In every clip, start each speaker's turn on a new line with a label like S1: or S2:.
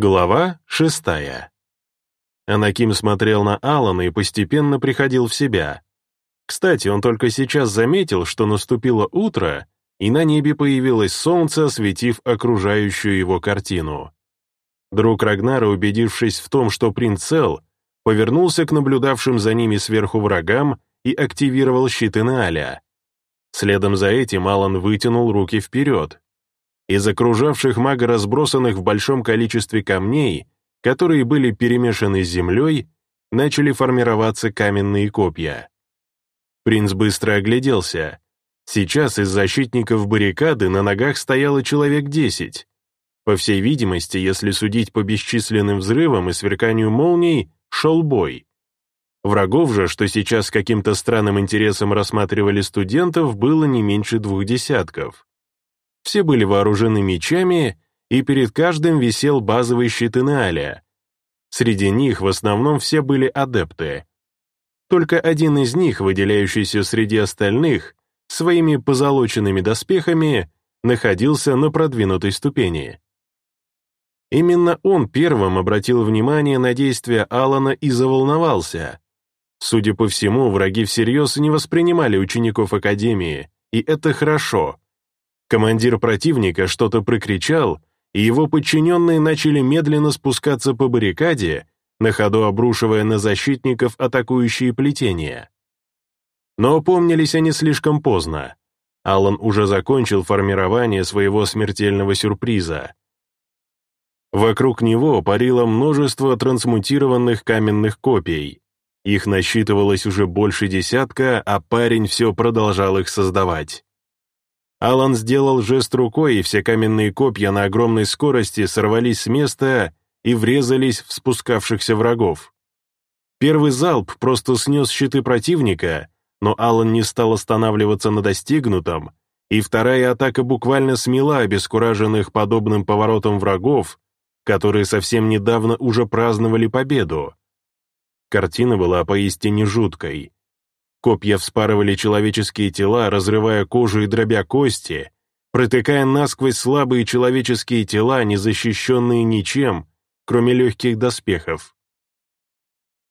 S1: Глава шестая. Анаким смотрел на Алана и постепенно приходил в себя. Кстати, он только сейчас заметил, что наступило утро, и на небе появилось солнце, осветив окружающую его картину. Друг Рагнара, убедившись в том, что принц цел, повернулся к наблюдавшим за ними сверху врагам и активировал щиты Нааля. Следом за этим Алан вытянул руки вперед, из окружавших мага разбросанных в большом количестве камней, которые были перемешаны с землей, начали формироваться каменные копья. Принц быстро огляделся. Сейчас из защитников баррикады на ногах стояло человек десять. По всей видимости, если судить по бесчисленным взрывам и сверканию молний, шел бой. Врагов же, что сейчас с каким-то странным интересом рассматривали студентов, было не меньше двух десятков. Все были вооружены мечами, и перед каждым висел базовый щит Инеалия. Среди них в основном все были адепты. Только один из них, выделяющийся среди остальных, своими позолоченными доспехами, находился на продвинутой ступени. Именно он первым обратил внимание на действия Алана и заволновался. Судя по всему, враги всерьез не воспринимали учеников Академии, и это хорошо. Командир противника что-то прокричал, и его подчиненные начали медленно спускаться по баррикаде, на ходу обрушивая на защитников атакующие плетения. Но опомнились они слишком поздно. Алан уже закончил формирование своего смертельного сюрприза. Вокруг него парило множество трансмутированных каменных копий. Их насчитывалось уже больше десятка, а парень все продолжал их создавать. Алан сделал жест рукой, и все каменные копья на огромной скорости сорвались с места и врезались в спускавшихся врагов. Первый залп просто снес щиты противника, но Алан не стал останавливаться на достигнутом, и вторая атака буквально смела обескураженных подобным поворотом врагов, которые совсем недавно уже праздновали победу. Картина была поистине жуткой. Копья вспарывали человеческие тела, разрывая кожу и дробя кости, протыкая насквозь слабые человеческие тела, не защищенные ничем, кроме легких доспехов.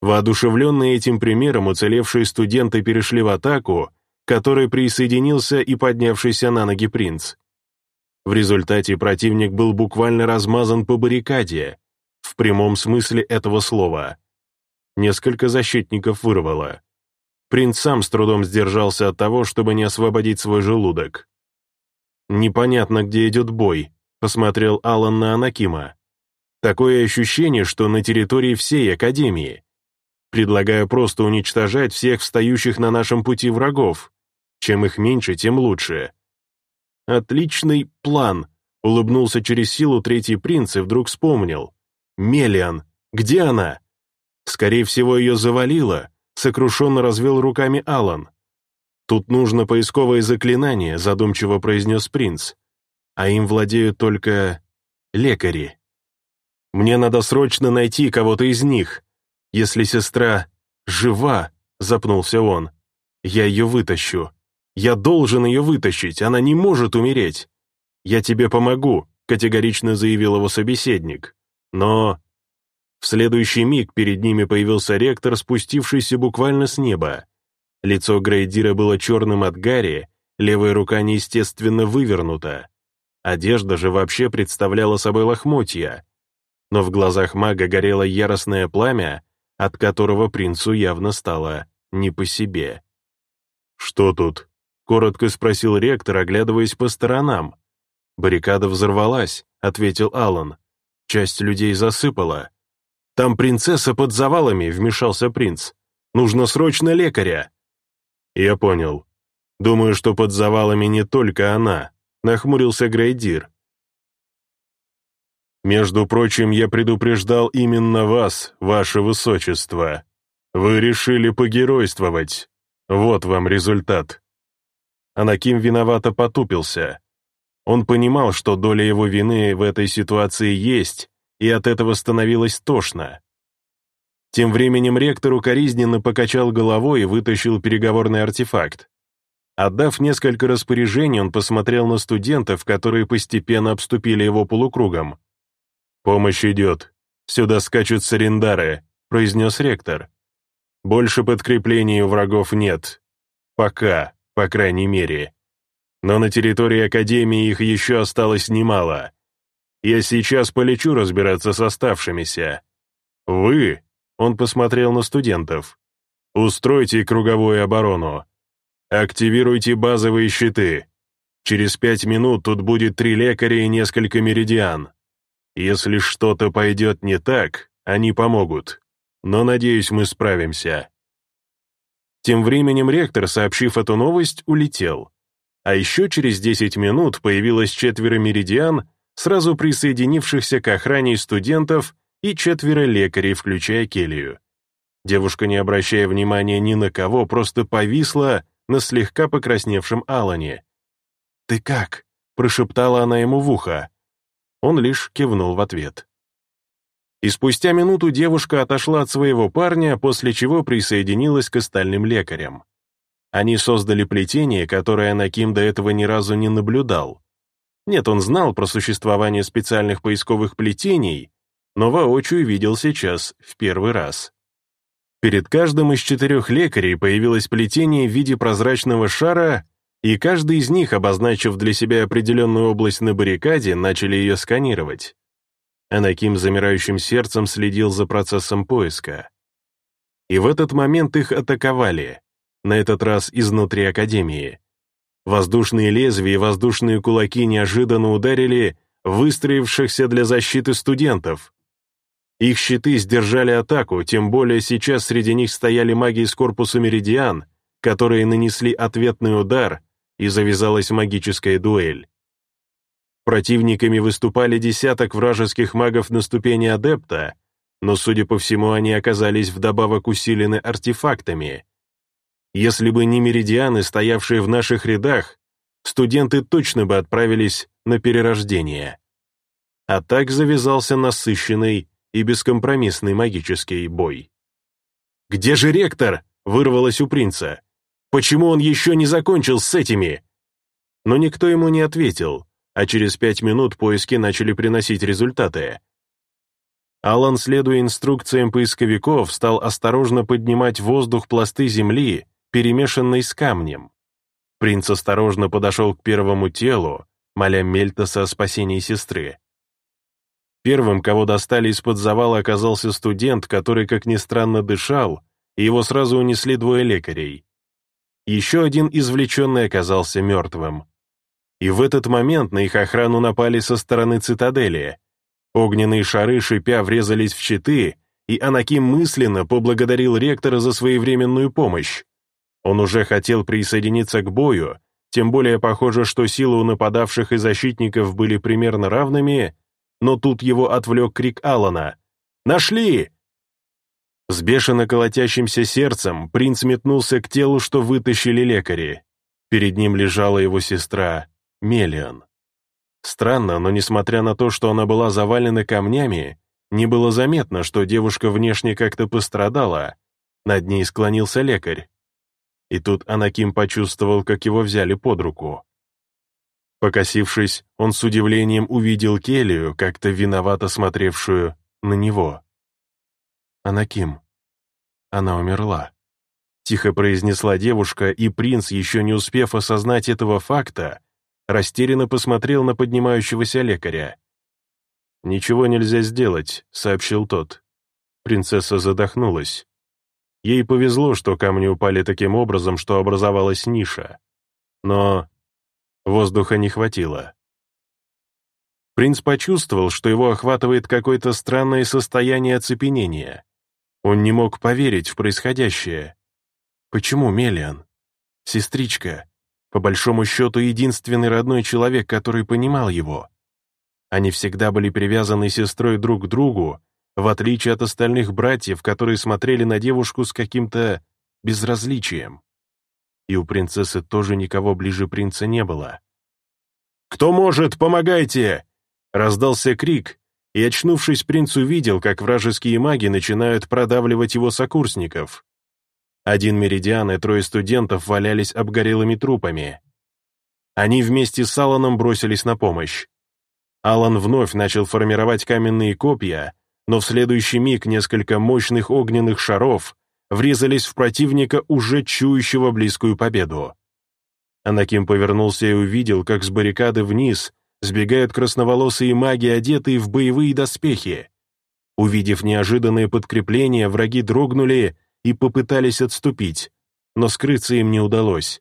S1: Воодушевленные этим примером, уцелевшие студенты перешли в атаку, к которой присоединился и поднявшийся на ноги принц. В результате противник был буквально размазан по баррикаде, в прямом смысле этого слова. Несколько защитников вырвало. Принц сам с трудом сдержался от того, чтобы не освободить свой желудок. «Непонятно, где идет бой», — посмотрел Алан на Анакима. «Такое ощущение, что на территории всей Академии. Предлагаю просто уничтожать всех встающих на нашем пути врагов. Чем их меньше, тем лучше». «Отличный план», — улыбнулся через силу третий принц и вдруг вспомнил. «Мелиан, где она?» «Скорее всего, ее завалило», сокрушенно развел руками Алан. «Тут нужно поисковое заклинание», — задумчиво произнес принц. «А им владеют только лекари. Мне надо срочно найти кого-то из них. Если сестра жива», — запнулся он, — «я ее вытащу. Я должен ее вытащить, она не может умереть. Я тебе помогу», — категорично заявил его собеседник. «Но в следующий миг перед ними появился ректор, спустившийся буквально с неба. Лицо Грейдира было черным от гари, левая рука неестественно вывернута. Одежда же вообще представляла собой лохмотья. Но в глазах мага горело яростное пламя, от которого принцу явно стало не по себе. «Что тут?» — коротко спросил ректор, оглядываясь по сторонам. «Баррикада взорвалась», — ответил Алан. «Часть людей засыпала. «Там принцесса под завалами», — вмешался принц. «Нужно срочно лекаря». «Я понял. Думаю, что под завалами не только она», — нахмурился Грейдир. «Между прочим, я предупреждал именно вас, ваше высочество. Вы решили погеройствовать. Вот вам результат». Анаким виновато потупился. Он понимал, что доля его вины в этой ситуации есть, и от этого становилось тошно. Тем временем ректор укоризненно покачал головой и вытащил переговорный артефакт. Отдав несколько распоряжений, он посмотрел на студентов, которые постепенно обступили его полукругом. «Помощь идет. Сюда скачут сарендары», — произнес ректор. «Больше подкреплений у врагов нет. Пока, по крайней мере. Но на территории Академии их еще осталось немало. Я сейчас полечу разбираться с оставшимися. Вы, — он посмотрел на студентов, — устройте круговую оборону. Активируйте базовые щиты. Через пять минут тут будет три лекаря и несколько меридиан. Если что-то пойдет не так, они помогут. Но, надеюсь, мы справимся». Тем временем ректор, сообщив эту новость, улетел. А еще через 10 минут появилось четверо меридиан, сразу присоединившихся к охране студентов и четверо лекарей, включая Келию. Девушка, не обращая внимания ни на кого, просто повисла на слегка покрасневшем Алане. «Ты как?» — прошептала она ему в ухо. Он лишь кивнул в ответ. И спустя минуту девушка отошла от своего парня, после чего присоединилась к остальным лекарям. Они создали плетение, которое Анаким до этого ни разу не наблюдал. Нет, он знал про существование специальных поисковых плетений, но воочию видел сейчас в первый раз. Перед каждым из четырех лекарей появилось плетение в виде прозрачного шара и каждый из них, обозначив для себя определенную область на баррикаде, начали ее сканировать. Анаким замирающим сердцем следил за процессом поиска. И в этот момент их атаковали, на этот раз изнутри Академии. Воздушные лезвия и воздушные кулаки неожиданно ударили выстроившихся для защиты студентов. Их щиты сдержали атаку, тем более сейчас среди них стояли маги из корпуса Меридиан, которые нанесли ответный удар — и завязалась магическая дуэль. Противниками выступали десяток вражеских магов на ступени адепта, но, судя по всему, они оказались вдобавок усилены артефактами. Если бы не меридианы, стоявшие в наших рядах, студенты точно бы отправились на перерождение. А так завязался насыщенный и бескомпромиссный магический бой. «Где же ректор?» — вырвалось у принца. Почему он еще не закончил с этими?» Но никто ему не ответил, а через пять минут поиски начали приносить результаты. Алан, следуя инструкциям поисковиков, стал осторожно поднимать в воздух пласты земли, перемешанной с камнем. Принц осторожно подошел к первому телу, моля Мельтоса о спасении сестры. Первым, кого достали из-под завала, оказался студент, который, как ни странно, дышал, и его сразу унесли двое лекарей. Еще один извлеченный оказался мертвым. И в этот момент на их охрану напали со стороны цитадели. Огненные шары, шипя, врезались в щиты, и Анаким мысленно поблагодарил ректора за своевременную помощь. Он уже хотел присоединиться к бою, тем более похоже, что силы у нападавших и защитников были примерно равными, но тут его отвлек крик Алана. «Нашли! С бешено колотящимся сердцем принц метнулся к телу, что вытащили лекари. Перед ним лежала его сестра, Мелиан. Странно, но несмотря на то, что она была завалена камнями, не было заметно, что девушка внешне как-то пострадала. Над ней склонился лекарь. И тут Анаким почувствовал, как его взяли под руку. Покосившись, он с удивлением увидел Келию, как-то виновато смотревшую на него. Анаким. Она умерла. Тихо произнесла девушка, и принц, еще не успев осознать этого факта, растерянно посмотрел на поднимающегося лекаря. «Ничего нельзя сделать», — сообщил тот. Принцесса задохнулась. Ей повезло, что камни упали таким образом, что образовалась ниша. Но воздуха не хватило. Принц почувствовал, что его охватывает какое-то странное состояние оцепенения. Он не мог поверить в происходящее. Почему Мелиан? Сестричка. По большому счету, единственный родной человек, который понимал его. Они всегда были привязаны сестрой друг к другу, в отличие от остальных братьев, которые смотрели на девушку с каким-то безразличием. И у принцессы тоже никого ближе принца не было. «Кто может, помогайте!» Раздался крик, и, очнувшись, принц увидел, как вражеские маги начинают продавливать его сокурсников. Один меридиан и трое студентов валялись обгорелыми трупами. Они вместе с Алланом бросились на помощь. Алан вновь начал формировать каменные копья, но в следующий миг несколько мощных огненных шаров врезались в противника, уже чующего близкую победу. Анаким повернулся и увидел, как с баррикады вниз сбегают красноволосые маги, одетые в боевые доспехи. Увидев неожиданное подкрепление, враги дрогнули и попытались отступить, но скрыться им не удалось.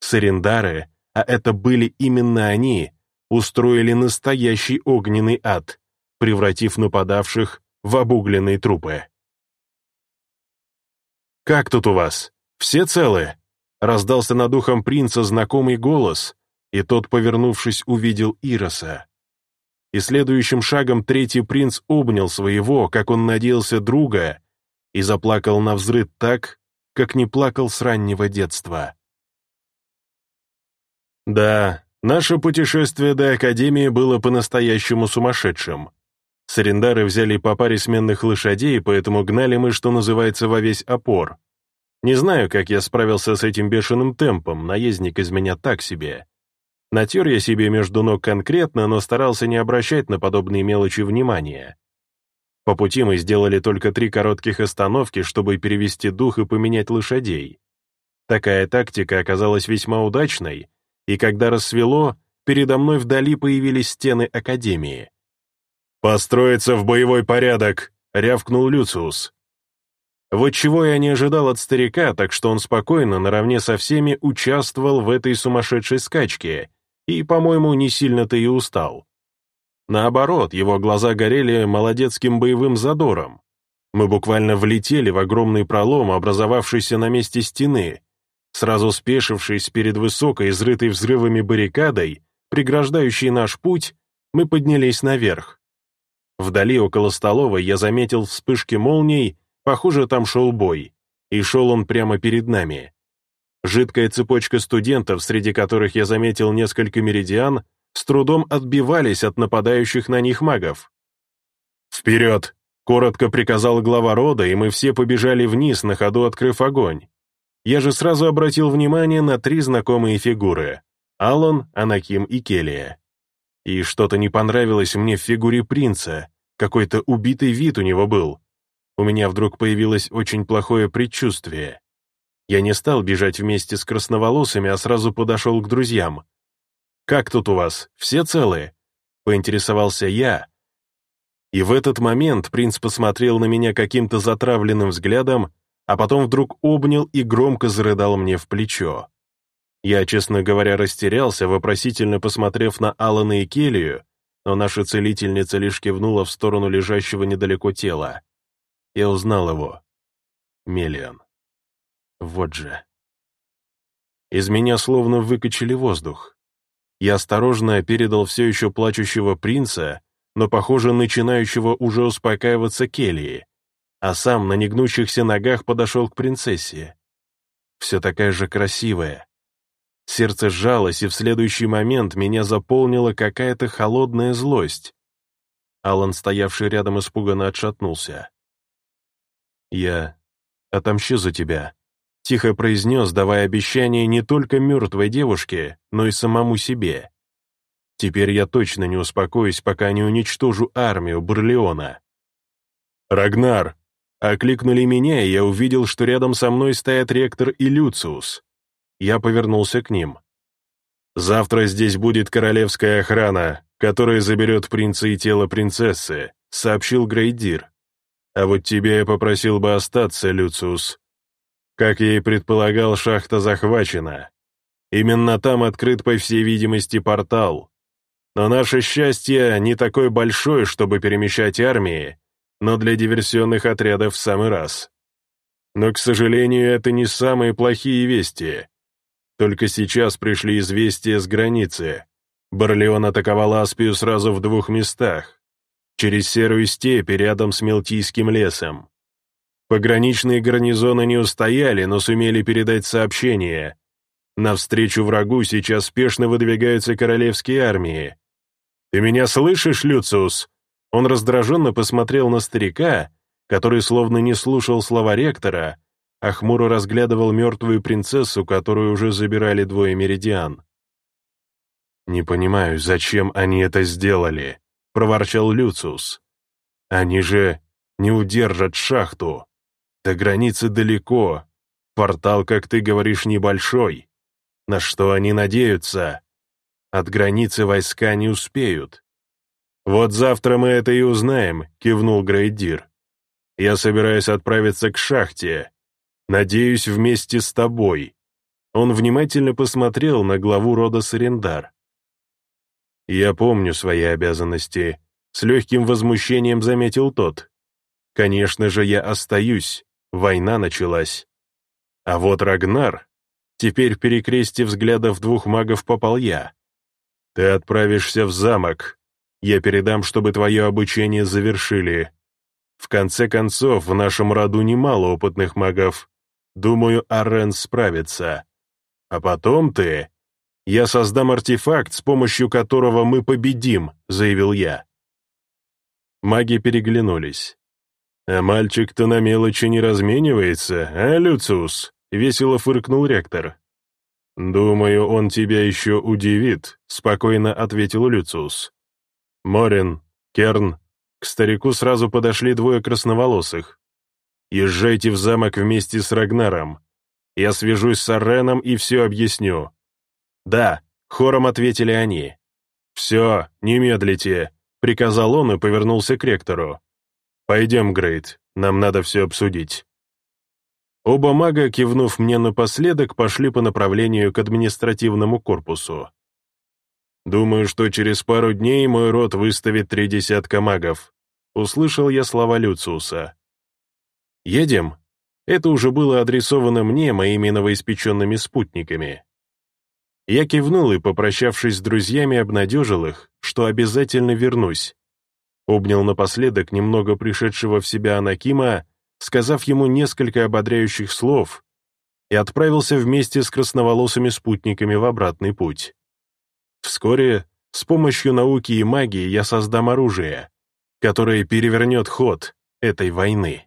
S1: Сарендары, а это были именно они, устроили настоящий огненный ад, превратив нападавших в обугленные трупы. «Как тут у вас? Все целы?» Раздался над ухом принца знакомый голос, и тот, повернувшись, увидел Ироса. И следующим шагом третий принц обнял своего, как он надеялся, друга, и заплакал на взрыв так, как не плакал с раннего детства. Да, наше путешествие до Академии было по-настоящему сумасшедшим. Сарендары взяли по паре сменных лошадей, поэтому гнали мы, что называется, во весь опор. Не знаю, как я справился с этим бешеным темпом, наездник из меня так себе. Натер я себе между ног конкретно, но старался не обращать на подобные мелочи внимания. По пути мы сделали только три коротких остановки, чтобы перевести дух и поменять лошадей. Такая тактика оказалась весьма удачной, и когда рассвело, передо мной вдали появились стены Академии. «Построиться в боевой порядок!» — рявкнул Люциус. Вот чего я не ожидал от старика, так что он спокойно, наравне со всеми, участвовал в этой сумасшедшей скачке и, по-моему, не сильно-то и устал. Наоборот, его глаза горели молодецким боевым задором. Мы буквально влетели в огромный пролом, образовавшийся на месте стены. Сразу спешившись перед высокой, изрытой взрывами баррикадой, преграждающей наш путь, мы поднялись наверх. Вдали около столовой я заметил вспышки молний Похоже, там шел бой, и шел он прямо перед нами. Жидкая цепочка студентов, среди которых я заметил несколько меридиан, с трудом отбивались от нападающих на них магов. «Вперед!» — коротко приказал глава рода, и мы все побежали вниз, на ходу открыв огонь. Я же сразу обратил внимание на три знакомые фигуры — Алан, Анаким и Келия. И что-то не понравилось мне в фигуре принца, какой-то убитый вид у него был, у меня вдруг появилось очень плохое предчувствие. Я не стал бежать вместе с красноволосыми, а сразу подошел к друзьям. «Как тут у вас? Все целые?» — поинтересовался я. И в этот момент принц посмотрел на меня каким-то затравленным взглядом, а потом вдруг обнял и громко зарыдал мне в плечо. Я, честно говоря, растерялся, вопросительно посмотрев на Алана и Келию, но наша целительница лишь кивнула в сторону лежащего недалеко тела. Я узнал его. Мелиан. Вот же. Из меня словно выкачали воздух. Я осторожно передал все еще плачущего принца, но, похоже, начинающего уже успокаиваться Келии, а сам на негнущихся ногах подошел к принцессе. Все такая же красивая. Сердце сжалось, и в следующий момент меня заполнила какая-то холодная злость. Алан, стоявший рядом, испуганно отшатнулся. «Я отомщу за тебя», — тихо произнес, давая обещание не только мертвой девушке, но и самому себе. «Теперь я точно не успокоюсь, пока не уничтожу армию Барлеона». «Рагнар!» — окликнули меня, и я увидел, что рядом со мной стоят ректор и Люциус. Я повернулся к ним. «Завтра здесь будет королевская охрана, которая заберет принца и тело принцессы», — сообщил Грейдир. А вот тебя я попросил бы остаться, Люциус. Как я и предполагал, шахта захвачена. Именно там открыт, по всей видимости, портал. Но наше счастье не такое большое, чтобы перемещать армии, но для диверсионных отрядов в самый раз. Но, к сожалению, это не самые плохие вести. Только сейчас пришли известия с границы. Барлеон атаковал Аспию сразу в двух местах через серую степь рядом с Мелтийским лесом. Пограничные гарнизоны не устояли, но сумели передать сообщение. Навстречу врагу сейчас спешно выдвигаются королевские армии. «Ты меня слышишь, Люциус?» Он раздраженно посмотрел на старика, который словно не слушал слова ректора, а хмуро разглядывал мертвую принцессу, которую уже забирали двое меридиан. «Не понимаю, зачем они это сделали», — проворчал Люциус. «Они же не удержат шахту. До границы далеко. Портал, как ты говоришь, небольшой. На что они надеются? От границы войска не успеют». «Вот завтра мы это и узнаем», — кивнул Грейдир. «Я собираюсь отправиться к шахте. Надеюсь, вместе с тобой». Он внимательно посмотрел на главу рода Сарендар. «Я помню свои обязанности», — с легким возмущением заметил тот. «Конечно же, я остаюсь. Война началась. А вот Рагнар...» Теперь в перекрестие взглядов двух магов попал я. «Ты отправишься в замок. Я передам, чтобы твое обучение завершили. В конце концов, в нашем роду немало опытных магов. Думаю, Арен справится. А потом ты «Я создам артефакт, с помощью которого мы победим», — заявил я. Маги переглянулись. «А мальчик-то на мелочи не разменивается, а, Люциус?» — весело фыркнул ректор. «Думаю, он тебя еще удивит», — спокойно ответил Люциус. «Морин, Керн, к старику сразу подошли двое красноволосых. Езжайте в замок вместе с Рагнаром. Я свяжусь с Ареном и все объясню. «Да», — хором ответили они. «Все, не медлите», — приказал он и повернулся к ректору. «Пойдем, Грейт, нам надо все обсудить». Оба мага, кивнув мне напоследок, пошли по направлению к административному корпусу. «Думаю, что через пару дней мой род выставит три десятка магов», — услышал я слова Люциуса. «Едем?» Это уже было адресовано мне моими новоиспеченными спутниками. Я кивнул и, попрощавшись с друзьями, обнадежил их, что обязательно вернусь. Обнял напоследок немного пришедшего в себя Анакима, сказав ему несколько ободряющих слов, и отправился вместе с красноволосыми спутниками в обратный путь. Вскоре с помощью науки и магии я создам оружие, которое перевернет ход этой войны.